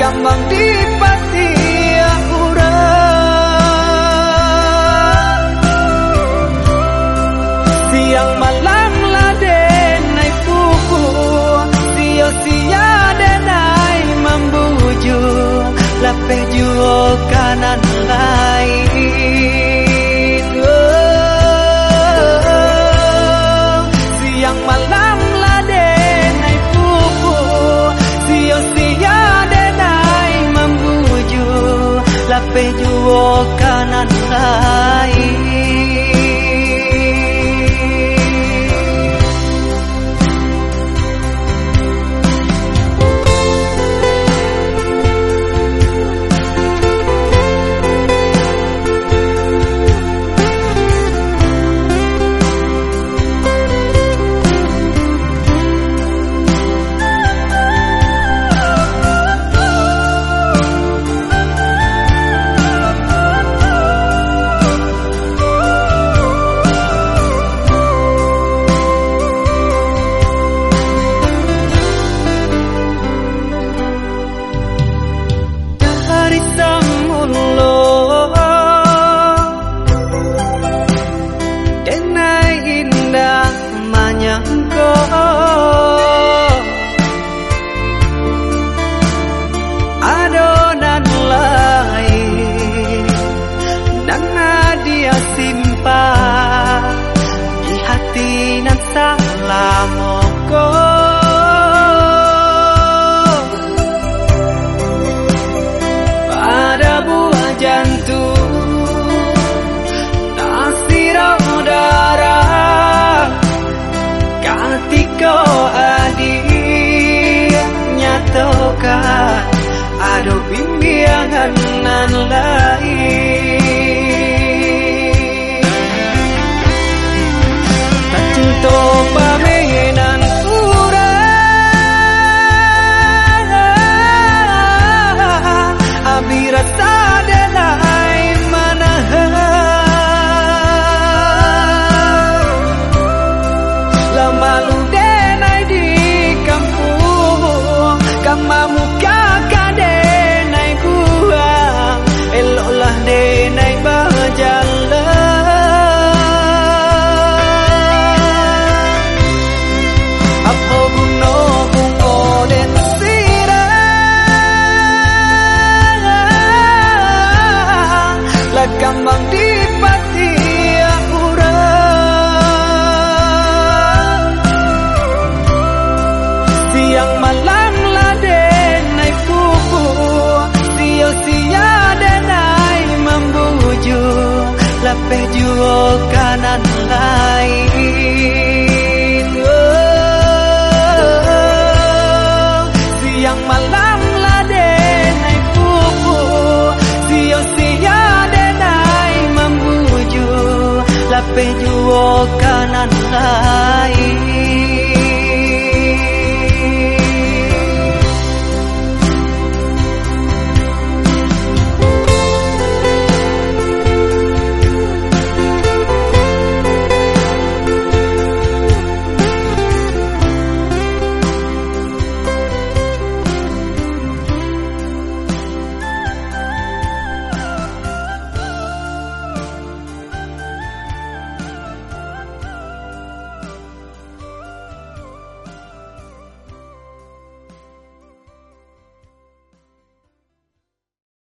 Kambang di pati akuran Siang malam laden naik buku Sio sia denai membuju Lepeh juo kanan walk adi nyatoka ado bimbingan nan lain. Tatu to pame lepe juga kanan lain oh, Siang malam lah denai pupu Sio sia denai membuju Lepe juga kanan lain